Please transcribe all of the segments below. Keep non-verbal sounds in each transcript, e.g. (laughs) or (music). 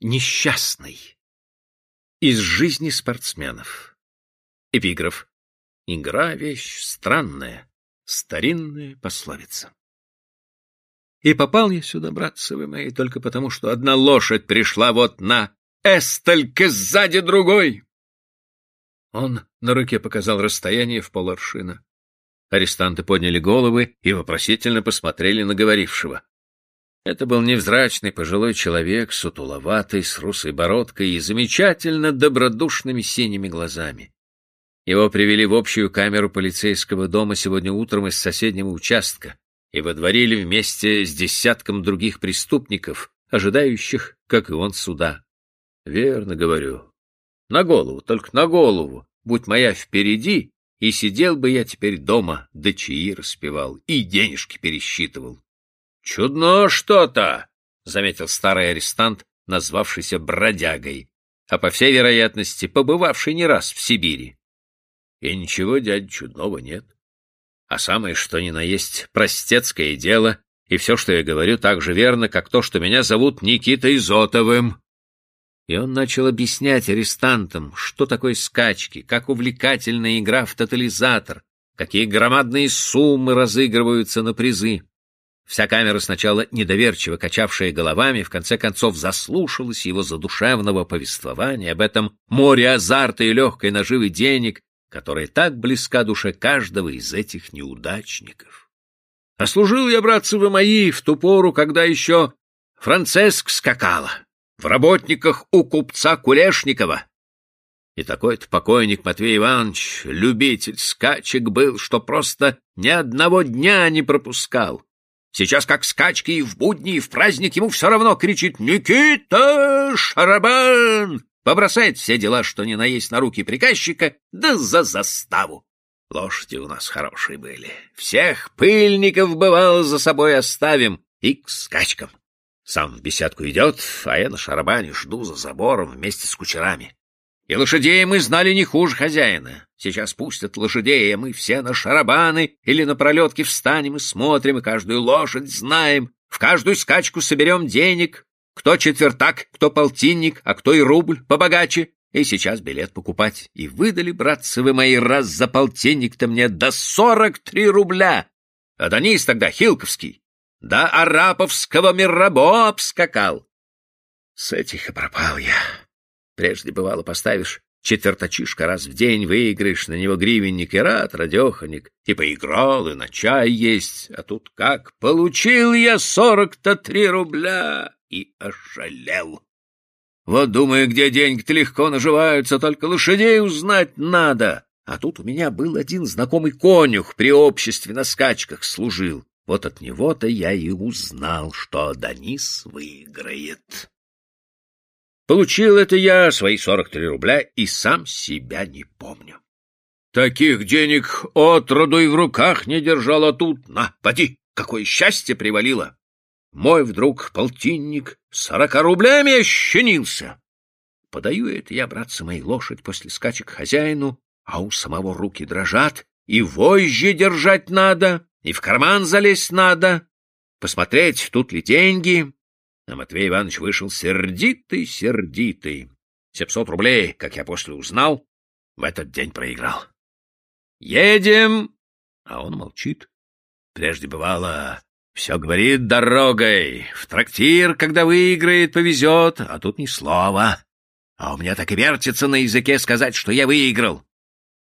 Несчастный. Из жизни спортсменов. Эпиграф. Игра — вещь странная, старинная пословица. И попал я сюда, братцы вы мои, только потому, что одна лошадь пришла вот на эстолько сзади другой. Он на руке показал расстояние в поларшина. Арестанты подняли головы и вопросительно посмотрели на говорившего. Это был невзрачный пожилой человек, сутуловатый, с русой бородкой и замечательно добродушными синими глазами. Его привели в общую камеру полицейского дома сегодня утром из соседнего участка и водворили вместе с десятком других преступников, ожидающих, как и он, суда. Верно говорю. На голову, только на голову. Будь моя впереди, и сидел бы я теперь дома, да чаи распевал, и денежки пересчитывал. — Чудно что-то, — заметил старый арестант, назвавшийся бродягой, а, по всей вероятности, побывавший не раз в Сибири. И ничего, дядь, чудного нет. А самое, что ни на есть, простецкое дело, и все, что я говорю, так же верно, как то, что меня зовут Никитой Зотовым. И он начал объяснять арестантам, что такое скачки, как увлекательная игра в тотализатор, какие громадные суммы разыгрываются на призы. Вся камера, сначала недоверчиво качавшая головами, в конце концов заслушалась его задушевного повествования об этом море азарта и легкой наживы денег, которая так близка душе каждого из этих неудачников. А служил я, братцы вы мои, в ту пору, когда еще Франциск скакала в работниках у купца Кулешникова. И такой-то покойник Матвей Иванович, любитель скачек был, что просто ни одного дня не пропускал. Сейчас как скачки и в будни, и в праздник ему все равно кричит «Никита Шарабан!» Побросает все дела, что ни наесть на руки приказчика, да за заставу. Лошади у нас хорошие были. Всех пыльников, бывало, за собой оставим и к скачкам. Сам в беседку идет, а я на шарабане жду за забором вместе с кучерами. И лошадей мы знали не хуже хозяина. Сейчас пустят лошадей, а мы все на шарабаны или на пролетки встанем и смотрим, и каждую лошадь знаем. В каждую скачку соберем денег. Кто четвертак, кто полтинник, а кто и рубль побогаче. И сейчас билет покупать. И выдали, братцы вы мои, раз за полтинник-то мне до сорок три рубля. А Данис тогда Хилковский до Араповского мирабо обскакал. С этих и пропал я. Прежде, бывало, поставишь четверточишка раз в день, выиграешь на него гривенник и рад, радеханик, и поиграл, и на чай есть. А тут как? Получил я сорок-то три рубля и ошалел. Вот думаю, где деньги-то легко наживаются, только лошадей узнать надо. А тут у меня был один знакомый конюх при обществе на скачках служил. Вот от него-то я и узнал, что Данис выиграет. Получил это я, свои сорок три рубля, и сам себя не помню. Таких денег отроду и в руках не держал, а тут, на, поди, какое счастье привалило! Мой вдруг полтинник сорока рублями ощенился. Подаю это я, братцы мои, лошадь после скачек хозяину, а у самого руки дрожат, и вожжи держать надо и в карман залезть надо, посмотреть, тут ли деньги. А Матвей Иванович вышел сердитый-сердитый. Семьсот рублей, как я после узнал, в этот день проиграл. «Едем!» А он молчит. Прежде бывало, все говорит дорогой. В трактир, когда выиграет, повезет, а тут ни слова. А у меня так и вертится на языке сказать, что я выиграл.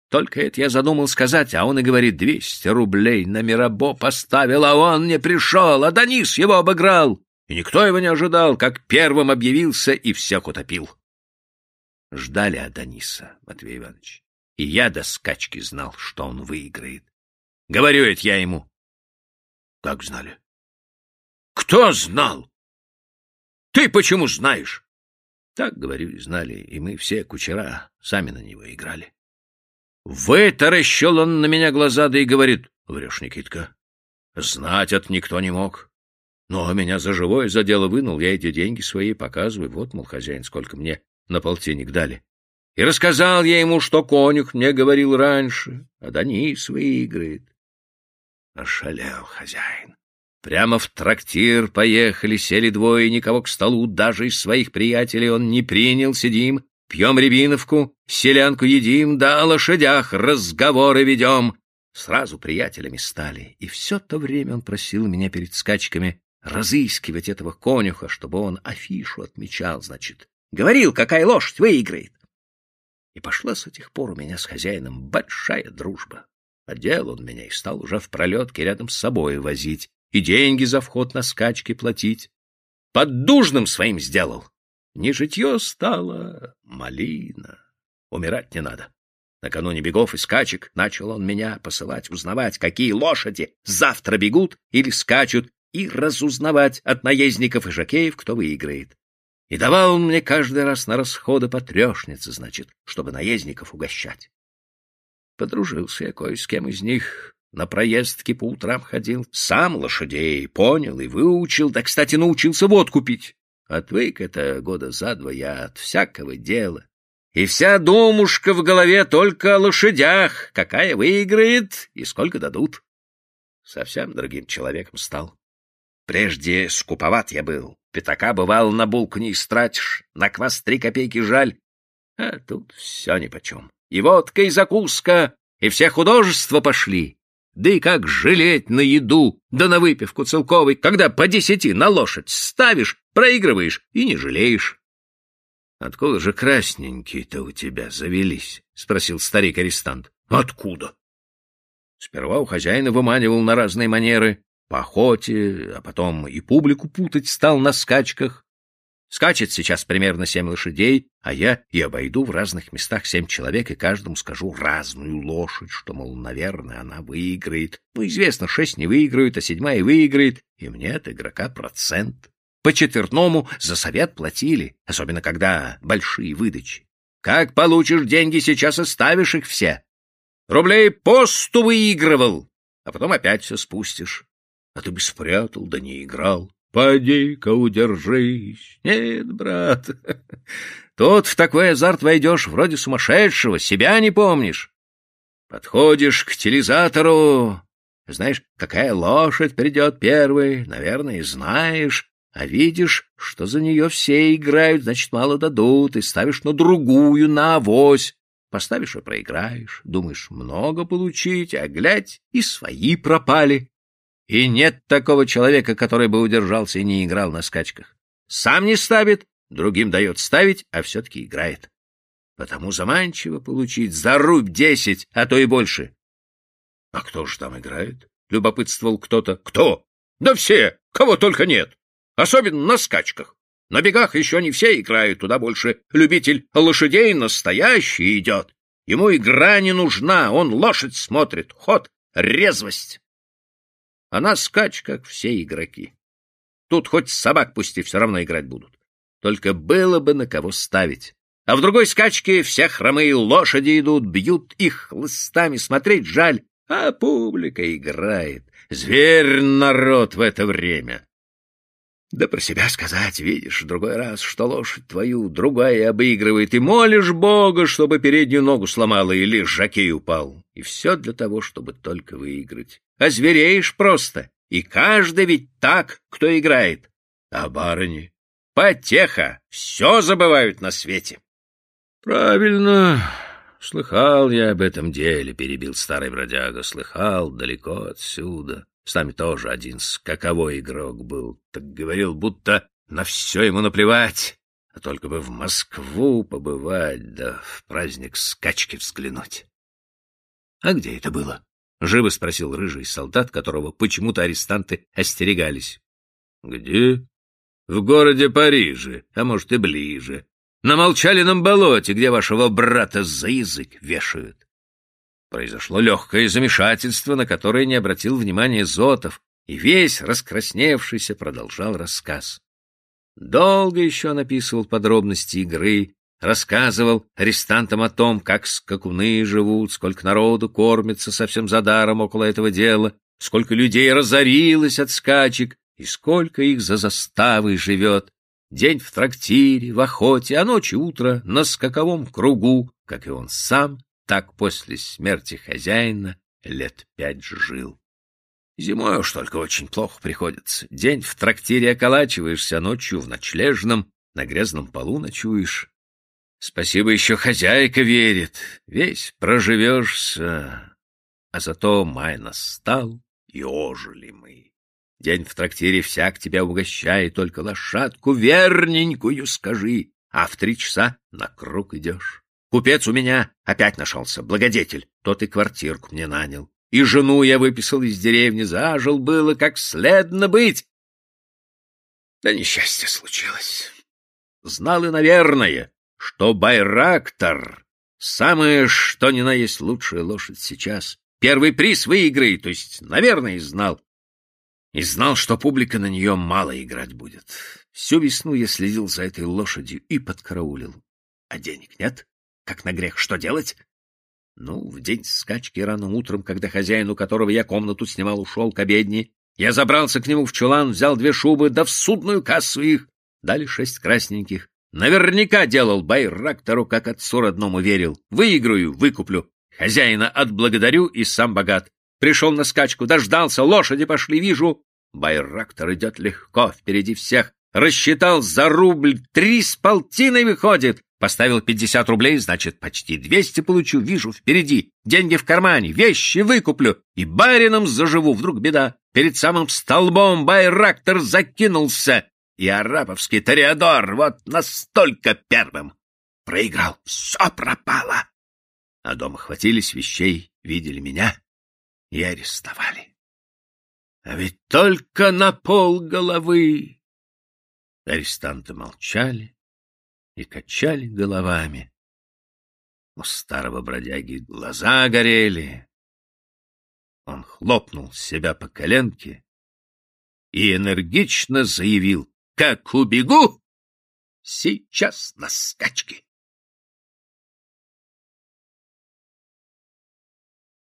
Только это я задумал сказать, а он и говорит, двести рублей на Мирабо поставил, а он не пришел, а Данис его обыграл. И никто его не ожидал, как первым объявился и всех утопил. Ждали Адониса, Матвей Иванович, и я до скачки знал, что он выиграет. Говорю это я ему. Как знали? Кто знал? Ты почему знаешь? Так, говорю, знали, и мы все кучера сами на него играли. Вытаращил он на меня глаза, да и говорит, врешь, Никитка. Знать это никто не мог. Но меня за живое за дело вынул, я эти деньги свои показываю. Вот, мол, хозяин, сколько мне на полтинник дали. И рассказал я ему, что конюх мне говорил раньше, а Данис выиграет. Ошалел хозяин. Прямо в трактир поехали, сели двое, никого к столу, даже из своих приятелей он не принял, сидим, пьем рябиновку, селянку едим, да о лошадях разговоры ведем. Сразу приятелями стали, и все то время он просил меня перед скачками разыскивать этого конюха, чтобы он афишу отмечал, значит. Говорил, какая лошадь выиграет. И пошла с этих пор у меня с хозяином большая дружба. Одел он меня и стал уже в пролетке рядом с собой возить, и деньги за вход на скачки платить. Поддужным своим сделал. Не житье стало, малина. Умирать не надо. Накануне бегов и скачек начал он меня посылать узнавать, какие лошади завтра бегут или скачут, и разузнавать от наездников и жокеев, кто выиграет. И давал он мне каждый раз на расходы по трешнице, значит, чтобы наездников угощать. Подружился я кое с кем из них, на проездки по утрам ходил, сам лошадей понял и выучил, да, кстати, научился водку пить. Отвык это года за два я от всякого дела, и вся думушка в голове только о лошадях, какая выиграет и сколько дадут. Совсем другим человеком стал. Прежде скуповат я был, пятака бывал на булку не истратишь, на квас три копейки жаль, а тут все нипочем. И водка, и закуска, и все художества пошли. Да и как жалеть на еду, да на выпивку целковой, когда по десяти на лошадь ставишь, проигрываешь и не жалеешь. — Откуда же красненькие-то у тебя завелись? — спросил старик-арестант. — Откуда? Сперва у хозяина выманивал на разные манеры, по охоте, а потом и публику путать стал на скачках. Скачет сейчас примерно семь лошадей, а я и обойду в разных местах семь человек и каждому скажу разную лошадь, что, мол, наверное, она выиграет. Ну, известно, шесть не выиграют, а седьмая выиграет, и мне от игрока процент. По четвертному за совет платили, особенно когда большие выдачи. Как получишь деньги, сейчас и ставишь их все. Рублей посту выигрывал, а потом опять все спустишь. А ты бы спрятал, да не играл. Поди-ка удержись. Нет, брат, (laughs) тут в такой азарт войдешь вроде сумасшедшего, себя не помнишь. Подходишь к телезатору, знаешь, какая лошадь придет первой, наверное, знаешь, а видишь, что за нее все играют, значит, мало дадут, и ставишь на другую, на авось. Поставишь и проиграешь, думаешь, много получить, а глядь, и свои пропали. И нет такого человека, который бы удержался и не играл на скачках. Сам не ставит, другим дает ставить, а все-таки играет. Потому заманчиво получить за рубь десять, а то и больше. — А кто же там играет? — любопытствовал кто-то. — Кто? Да все, кого только нет. Особенно на скачках. На бегах еще не все играют, туда больше любитель лошадей настоящий идет. Ему игра не нужна, он лошадь смотрит, ход, резвость. А на скачках все игроки. Тут хоть собак пусти, все равно играть будут. Только было бы на кого ставить. А в другой скачке все хромые лошади идут, бьют их хлыстами, смотреть жаль, а публика играет. Зверь народ в это время. Да про себя сказать, видишь, в другой раз, что лошадь твою другая обыгрывает, и молишь Бога, чтобы переднюю ногу сломала или жакей упал. И все для того, чтобы только выиграть. А звереешь просто, и каждый ведь так, кто играет. А барыни? Потеха, все забывают на свете. Правильно, слыхал я об этом деле, перебил старый бродяга, слыхал далеко отсюда. С нами тоже один скаковой игрок был, так говорил, будто на все ему наплевать, а только бы в Москву побывать, да в праздник скачки взглянуть. — А где это было? — живо спросил рыжий солдат, которого почему-то арестанты остерегались. — Где? — В городе Париже, а может и ближе. На Молчалином болоте, где вашего брата за язык вешают. Произошло легкое замешательство, на которое не обратил внимания Зотов, и весь, раскрасневшийся, продолжал рассказ. Долго еще написывал подробности игры, рассказывал арестантам о том, как скакуны живут, сколько народу кормится совсем за даром около этого дела, сколько людей разорилось от скачек и сколько их за заставой живет. День в трактире, в охоте, а ночь утро на скаковом кругу, как и он сам так после смерти хозяина лет пять жил. Зимой уж только очень плохо приходится. День в трактире околачиваешься, а ночью в ночлежном, на грязном полу ночуешь. Спасибо еще хозяйка верит. Весь проживешься. А зато май настал, и ожили мы. День в трактире всяк тебя угощает, только лошадку верненькую скажи, а в три часа на круг идешь. Купец у меня опять нашелся, благодетель, тот и квартирку мне нанял. И жену я выписал из деревни, зажил было, как следно быть. Да несчастье случилось. Знал и, наверное, что Байрактор — самое что ни на есть лучшая лошадь сейчас. Первый приз выиграет, то есть, наверное, знал. И знал, что публика на нее мало играть будет. Всю весну я следил за этой лошадью и подкараулил. А денег нет? Как на грех, что делать? Ну, в день скачки рано утром, когда хозяин, у которого я комнату снимал, ушел к обедне, я забрался к нему в чулан, взял две шубы, да в судную кассу их. Дали шесть красненьких. Наверняка делал Байрактору, как отцу родному верил. Выиграю, выкуплю. Хозяина отблагодарю и сам богат. Пришел на скачку, дождался, лошади пошли, вижу. Байрактор идет легко, впереди всех. Рассчитал за рубль, три с полтиной выходит. Поставил пятьдесят рублей, значит, почти двести получу. Вижу впереди, деньги в кармане, вещи выкуплю. И барином заживу, вдруг беда. Перед самым столбом Байрактор закинулся. И араповский Тореадор вот настолько первым проиграл. Все пропало. А дома хватились вещей, видели меня и арестовали. А ведь только на пол головы. Арестанты молчали и качали головами. У старого бродяги глаза горели. Он хлопнул себя по коленке и энергично заявил, как убегу, сейчас на скачки.